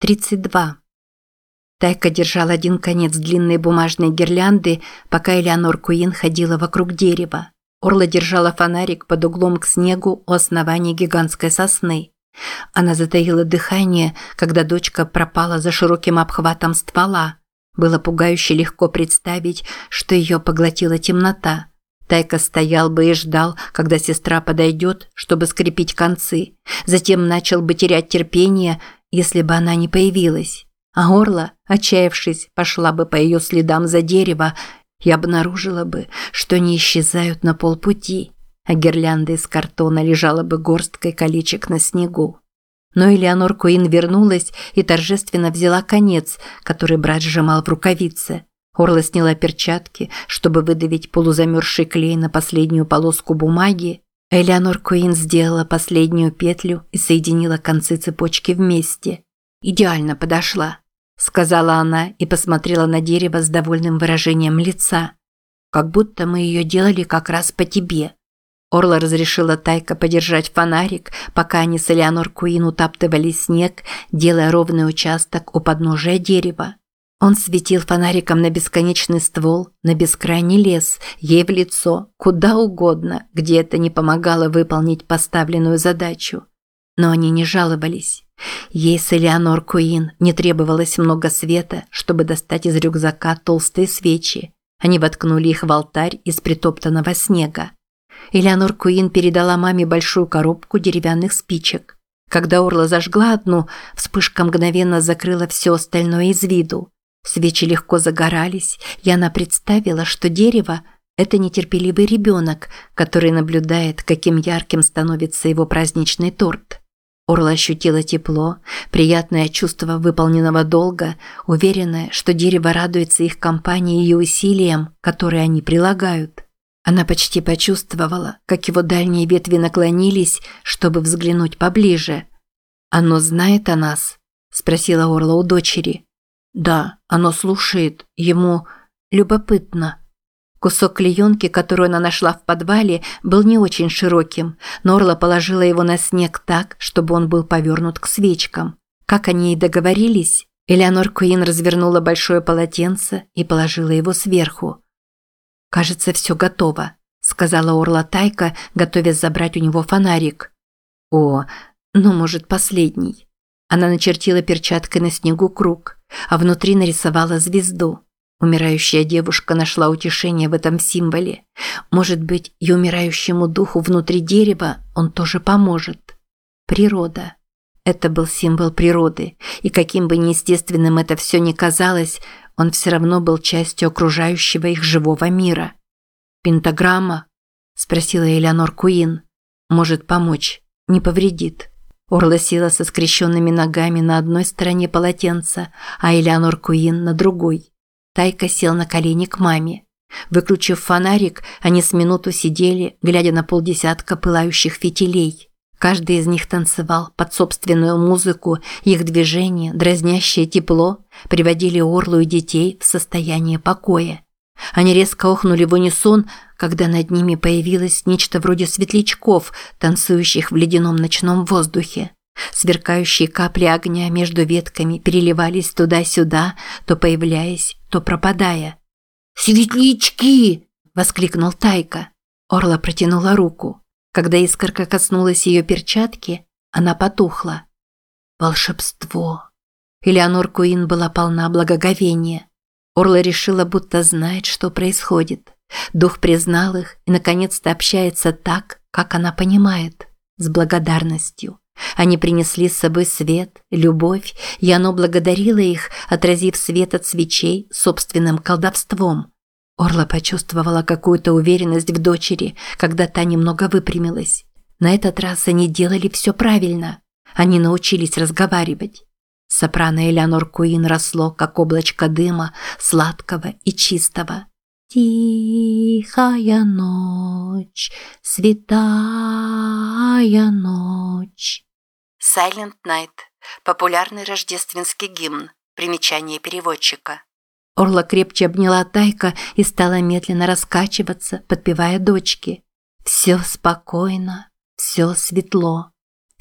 32. Тайка держал один конец длинной бумажной гирлянды, пока Элеонор Куин ходила вокруг дерева. Орла держала фонарик под углом к снегу у основания гигантской сосны. Она затаила дыхание, когда дочка пропала за широким обхватом ствола. Было пугающе легко представить, что ее поглотила темнота. Тайка стоял бы и ждал, когда сестра подойдет, чтобы скрепить концы. Затем начал бы терять терпение если бы она не появилась. А Орла, отчаявшись, пошла бы по ее следам за дерево и обнаружила бы, что они исчезают на полпути, а гирлянда из картона лежала бы горсткой колечек на снегу. Но Элеонор Куин вернулась и торжественно взяла конец, который брат сжимал в рукавице. Орла сняла перчатки, чтобы выдавить полузамерзший клей на последнюю полоску бумаги, Элеонор Куин сделала последнюю петлю и соединила концы цепочки вместе. «Идеально подошла», – сказала она и посмотрела на дерево с довольным выражением лица. «Как будто мы ее делали как раз по тебе». Орла разрешила Тайка подержать фонарик, пока они с Элеонор Куин утаптывали снег, делая ровный участок у подножия дерева. Он светил фонариком на бесконечный ствол, на бескрайний лес, ей в лицо, куда угодно, где это не помогало выполнить поставленную задачу. Но они не жаловались. Ей с Элеонор Куин не требовалось много света, чтобы достать из рюкзака толстые свечи. Они воткнули их в алтарь из притоптанного снега. Элеонор Куин передала маме большую коробку деревянных спичек. Когда Орла зажгла одну, вспышка мгновенно закрыла все остальное из виду. Свечи легко загорались, и она представила, что дерево – это нетерпеливый ребенок, который наблюдает, каким ярким становится его праздничный торт. Орла ощутила тепло, приятное чувство выполненного долга, уверенная, что дерево радуется их компании и усилиям, которые они прилагают. Она почти почувствовала, как его дальние ветви наклонились, чтобы взглянуть поближе. «Оно знает о нас?» – спросила Орла у дочери. Да, оно слушает, ему любопытно. Кусок клеенки, которую она нашла в подвале, был не очень широким. Норла положила его на снег так, чтобы он был повернут к свечкам. Как они и договорились, Элеонор Куин развернула большое полотенце и положила его сверху. «Кажется, все готово», – сказала Орла Тайка, готовясь забрать у него фонарик. «О, ну, может, последний». Она начертила перчаткой на снегу круг а внутри нарисовала звезду. Умирающая девушка нашла утешение в этом символе. Может быть, и умирающему духу внутри дерева он тоже поможет. Природа. Это был символ природы, и каким бы неестественным это все ни казалось, он все равно был частью окружающего их живого мира. «Пентаграмма?» – спросила Элеонор Куин. «Может помочь, не повредит». Орла села со скрещенными ногами на одной стороне полотенца, а Элеонор Куин на другой. Тайка сел на колени к маме. Выключив фонарик, они с минуту сидели, глядя на полдесятка пылающих фитилей. Каждый из них танцевал под собственную музыку, их движение, дразнящее тепло, приводили Орлу и детей в состояние покоя. Они резко охнули в унисон, когда над ними появилось нечто вроде светлячков, танцующих в ледяном ночном воздухе. Сверкающие капли огня между ветками переливались туда-сюда, то появляясь, то пропадая. «Светлячки!» – воскликнул Тайка. Орла протянула руку. Когда искорка коснулась ее перчатки, она потухла. «Волшебство!» Элеонор Куин была полна благоговения. Орла решила, будто знает, что происходит. Дух признал их и, наконец-то, общается так, как она понимает, с благодарностью. Они принесли с собой свет, любовь, и оно благодарило их, отразив свет от свечей собственным колдовством. Орла почувствовала какую-то уверенность в дочери, когда та немного выпрямилась. На этот раз они делали все правильно. Они научились разговаривать. Сопрано Элеонор Куин росло, как облачко дыма, сладкого и чистого. Тихая ночь, святая ночь. Silent Night – популярный рождественский гимн. Примечание переводчика. Орла крепче обняла Тайка и стала медленно раскачиваться, подпевая дочке. Все спокойно, все светло.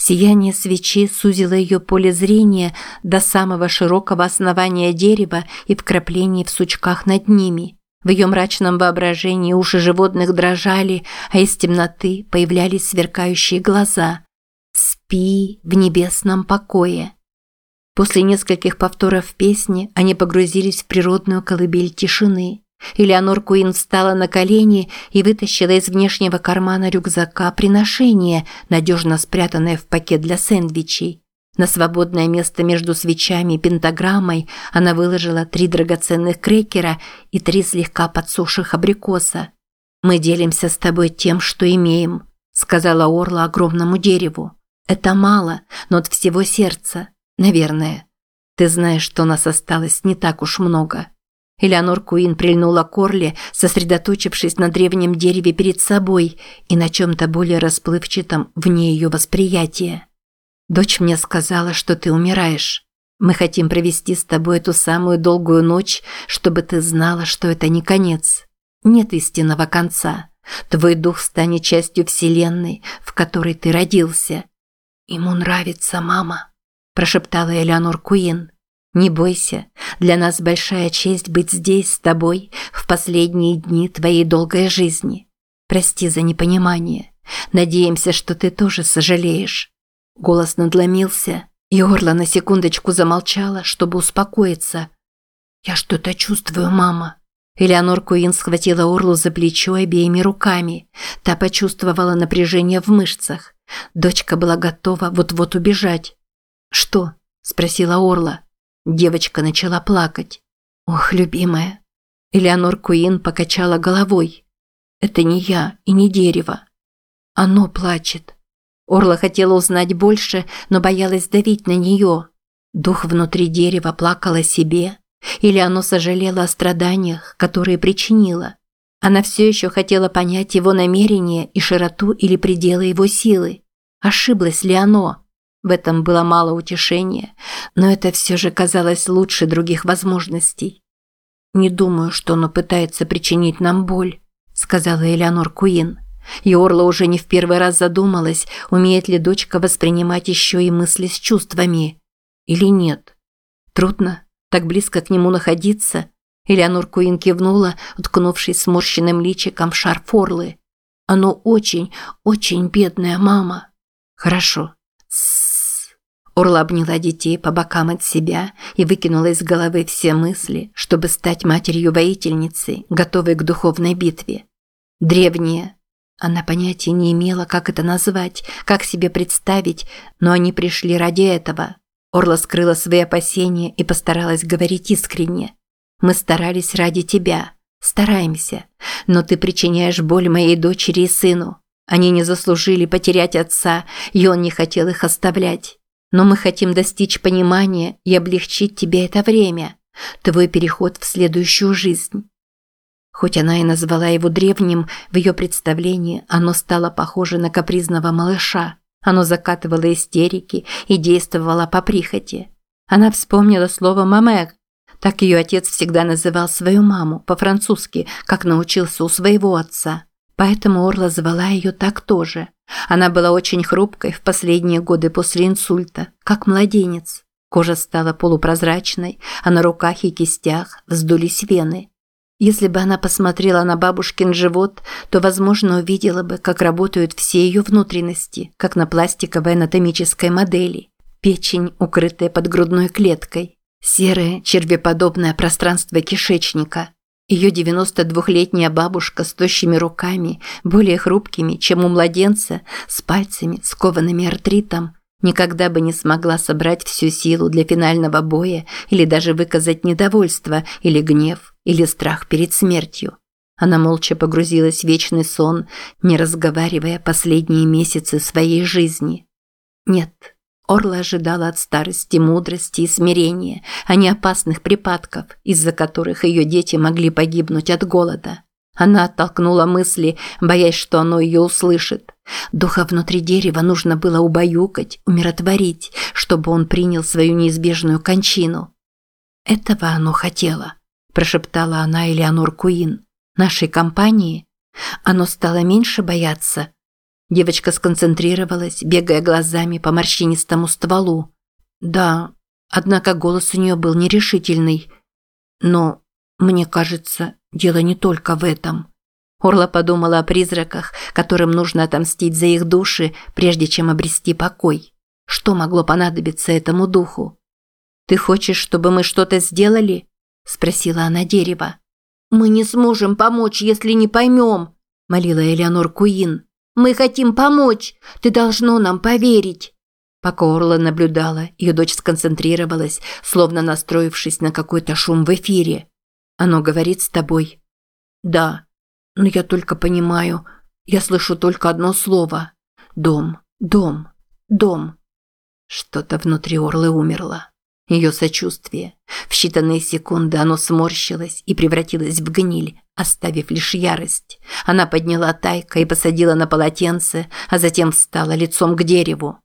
Сияние свечи сузило ее поле зрения до самого широкого основания дерева и вкраплений в сучках над ними. В ее мрачном воображении уши животных дрожали, а из темноты появлялись сверкающие глаза. «Спи в небесном покое». После нескольких повторов песни они погрузились в природную колыбель тишины. Элеонор Куин встала на колени и вытащила из внешнего кармана рюкзака приношение, надежно спрятанное в пакет для сэндвичей. На свободное место между свечами и пентаграммой она выложила три драгоценных крекера и три слегка подсохших абрикоса. «Мы делимся с тобой тем, что имеем», – сказала Орла огромному дереву. «Это мало, но от всего сердца. Наверное. Ты знаешь, что нас осталось не так уж много». Элеонор Куин прильнула к Орле, сосредоточившись на древнем дереве перед собой и на чем-то более расплывчатом вне ее восприятия. «Дочь мне сказала, что ты умираешь. Мы хотим провести с тобой эту самую долгую ночь, чтобы ты знала, что это не конец. Нет истинного конца. Твой дух станет частью Вселенной, в которой ты родился». «Ему нравится мама», – прошептала Элеонор Куин. Не бойся, для нас большая честь быть здесь с тобой в последние дни твоей долгой жизни. Прости за непонимание. Надеемся, что ты тоже сожалеешь. Голос надломился, и Орла на секундочку замолчала, чтобы успокоиться. Я что-то чувствую, мама. Элеонор Куин схватила Орлу за плечо обеими руками. Та почувствовала напряжение в мышцах. Дочка была готова вот-вот убежать. «Что?» – спросила Орла. Девочка начала плакать. «Ох, любимая!» Элеонор Куин покачала головой. «Это не я и не дерево. Оно плачет». Орла хотела узнать больше, но боялась давить на нее. Дух внутри дерева плакал о себе, или оно сожалело о страданиях, которые причинило. Она все еще хотела понять его намерение и широту или пределы его силы. Ошиблось ли оно? В этом было мало утешения, но это все же казалось лучше других возможностей. «Не думаю, что оно пытается причинить нам боль», – сказала Элеонор Куин. И Орла уже не в первый раз задумалась, умеет ли дочка воспринимать еще и мысли с чувствами. Или нет. Трудно так близко к нему находиться. Элеонор Куин кивнула, уткнувшись сморщенным личиком в шарф Орлы. «Оно очень, очень бедная мама». «Хорошо». С Орла обняла детей по бокам от себя и выкинула из головы все мысли, чтобы стать матерью-воительницей, готовой к духовной битве. Древние. Она понятия не имела, как это назвать, как себе представить, но они пришли ради этого. Орла скрыла свои опасения и постаралась говорить искренне. «Мы старались ради тебя. Стараемся. Но ты причиняешь боль моей дочери и сыну. Они не заслужили потерять отца, и он не хотел их оставлять. Но мы хотим достичь понимания и облегчить тебе это время, твой переход в следующую жизнь. Хоть она и назвала его древним, в ее представлении оно стало похоже на капризного малыша. Оно закатывало истерики и действовало по прихоти. Она вспомнила слово «мамек». Так ее отец всегда называл свою маму, по-французски, как научился у своего отца. Поэтому Орла звала ее так тоже – она была очень хрупкой в последние годы после инсульта, как младенец. Кожа стала полупрозрачной, а на руках и кистях вздулись вены. Если бы она посмотрела на бабушкин живот, то, возможно, увидела бы, как работают все ее внутренности, как на пластиковой анатомической модели. Печень, укрытая под грудной клеткой. Серое, червеподобное пространство кишечника – ее 92-летняя бабушка с тощими руками, более хрупкими, чем у младенца, с пальцами, скованными артритом, никогда бы не смогла собрать всю силу для финального боя или даже выказать недовольство или гнев или страх перед смертью. Она молча погрузилась в вечный сон, не разговаривая последние месяцы своей жизни. Нет, Орла ожидала от старости мудрости и смирения, а не опасных припадков, из-за которых ее дети могли погибнуть от голода. Она оттолкнула мысли, боясь, что оно ее услышит. Духа внутри дерева нужно было убаюкать, умиротворить, чтобы он принял свою неизбежную кончину. «Этого оно хотело», – прошептала она Элеонор Куин. «Нашей компании? Оно стало меньше бояться?» Девочка сконцентрировалась, бегая глазами по морщинистому стволу. Да, однако голос у нее был нерешительный. Но, мне кажется, дело не только в этом. Орла подумала о призраках, которым нужно отомстить за их души, прежде чем обрести покой. Что могло понадобиться этому духу? «Ты хочешь, чтобы мы что-то сделали?» – спросила она дерево. «Мы не сможем помочь, если не поймем», – молила Элеонор Куин. «Мы хотим помочь. Ты должно нам поверить». Пока Орла наблюдала, ее дочь сконцентрировалась, словно настроившись на какой-то шум в эфире. «Оно говорит с тобой?» «Да», но я только понимаю, я слышу только одно слово. Дом, дом, дом. Что-то внутри Орлы умерло. Ее сочувствие. В считанные секунды оно сморщилось и превратилось в гниль, оставив лишь ярость. Она подняла тайка и посадила на полотенце, а затем встала лицом к дереву.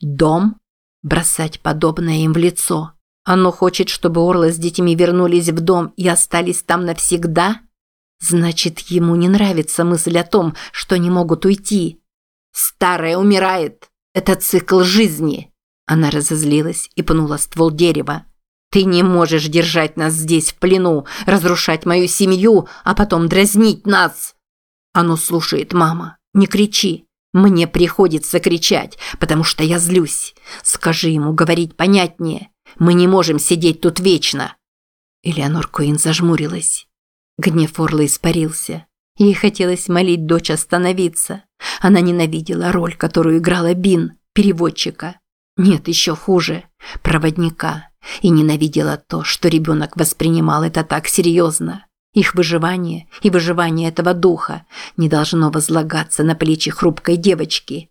Дом? Бросать подобное им в лицо. Оно хочет, чтобы Орла с детьми вернулись в дом и остались там навсегда? Значит, ему не нравится мысль о том, что они могут уйти. Старая умирает. Это цикл жизни. Она разозлилась и пнула ствол дерева. Ты не можешь держать нас здесь в плену, разрушать мою семью, а потом дразнить нас. Оно слушает, мама. Не кричи. Мне приходится кричать, потому что я злюсь. Скажи ему говорить понятнее. Мы не можем сидеть тут вечно. Элеонор Куин зажмурилась. Гнев Орла испарился. Ей хотелось молить дочь остановиться. Она ненавидела роль, которую играла Бин, переводчика. Нет, еще хуже – проводника. И ненавидела то, что ребенок воспринимал это так серьезно. Их выживание и выживание этого духа не должно возлагаться на плечи хрупкой девочки.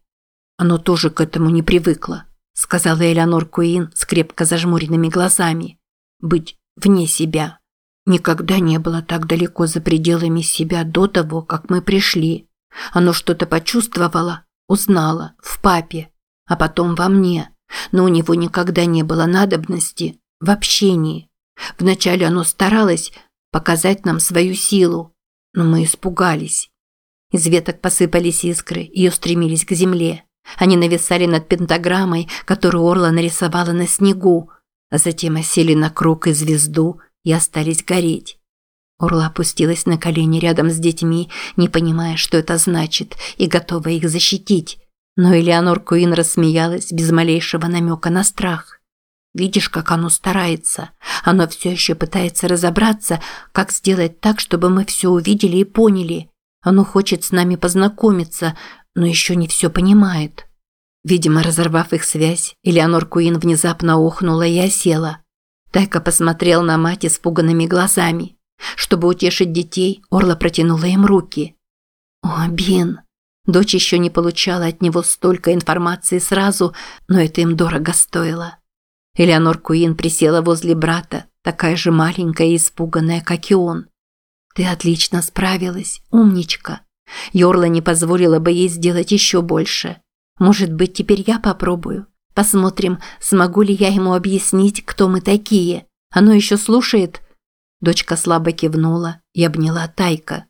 Оно тоже к этому не привыкло, сказала Элеонор Куин с крепко зажмуренными глазами. Быть вне себя. Никогда не было так далеко за пределами себя до того, как мы пришли. Оно что-то почувствовало, узнало, в папе, а потом во мне. Но у него никогда не было надобности в общении. Вначале оно старалось показать нам свою силу, но мы испугались. Из веток посыпались искры и устремились к земле. Они нависали над пентаграммой, которую Орла нарисовала на снегу, а затем осели на круг и звезду – и остались гореть. Орла опустилась на колени рядом с детьми, не понимая, что это значит, и готова их защитить. Но Элеонор Куин рассмеялась без малейшего намека на страх. Видишь, как оно старается. Оно все еще пытается разобраться, как сделать так, чтобы мы все увидели и поняли. Оно хочет с нами познакомиться, но еще не все понимает. Видимо, разорвав их связь, Элеонор Куин внезапно охнула и осела. Тайка посмотрел на мать испуганными глазами. Чтобы утешить детей, Орла протянула им руки. «О, Бин!» Дочь еще не получала от него столько информации сразу, но это им дорого стоило. Элеонор Куин присела возле брата, такая же маленькая и испуганная, как и он. «Ты отлично справилась, умничка. Йорла не позволила бы ей сделать еще больше. Может быть, теперь я попробую?» Посмотрим, смогу ли я ему объяснить, кто мы такие. Оно еще слушает?» Дочка слабо кивнула и обняла Тайка.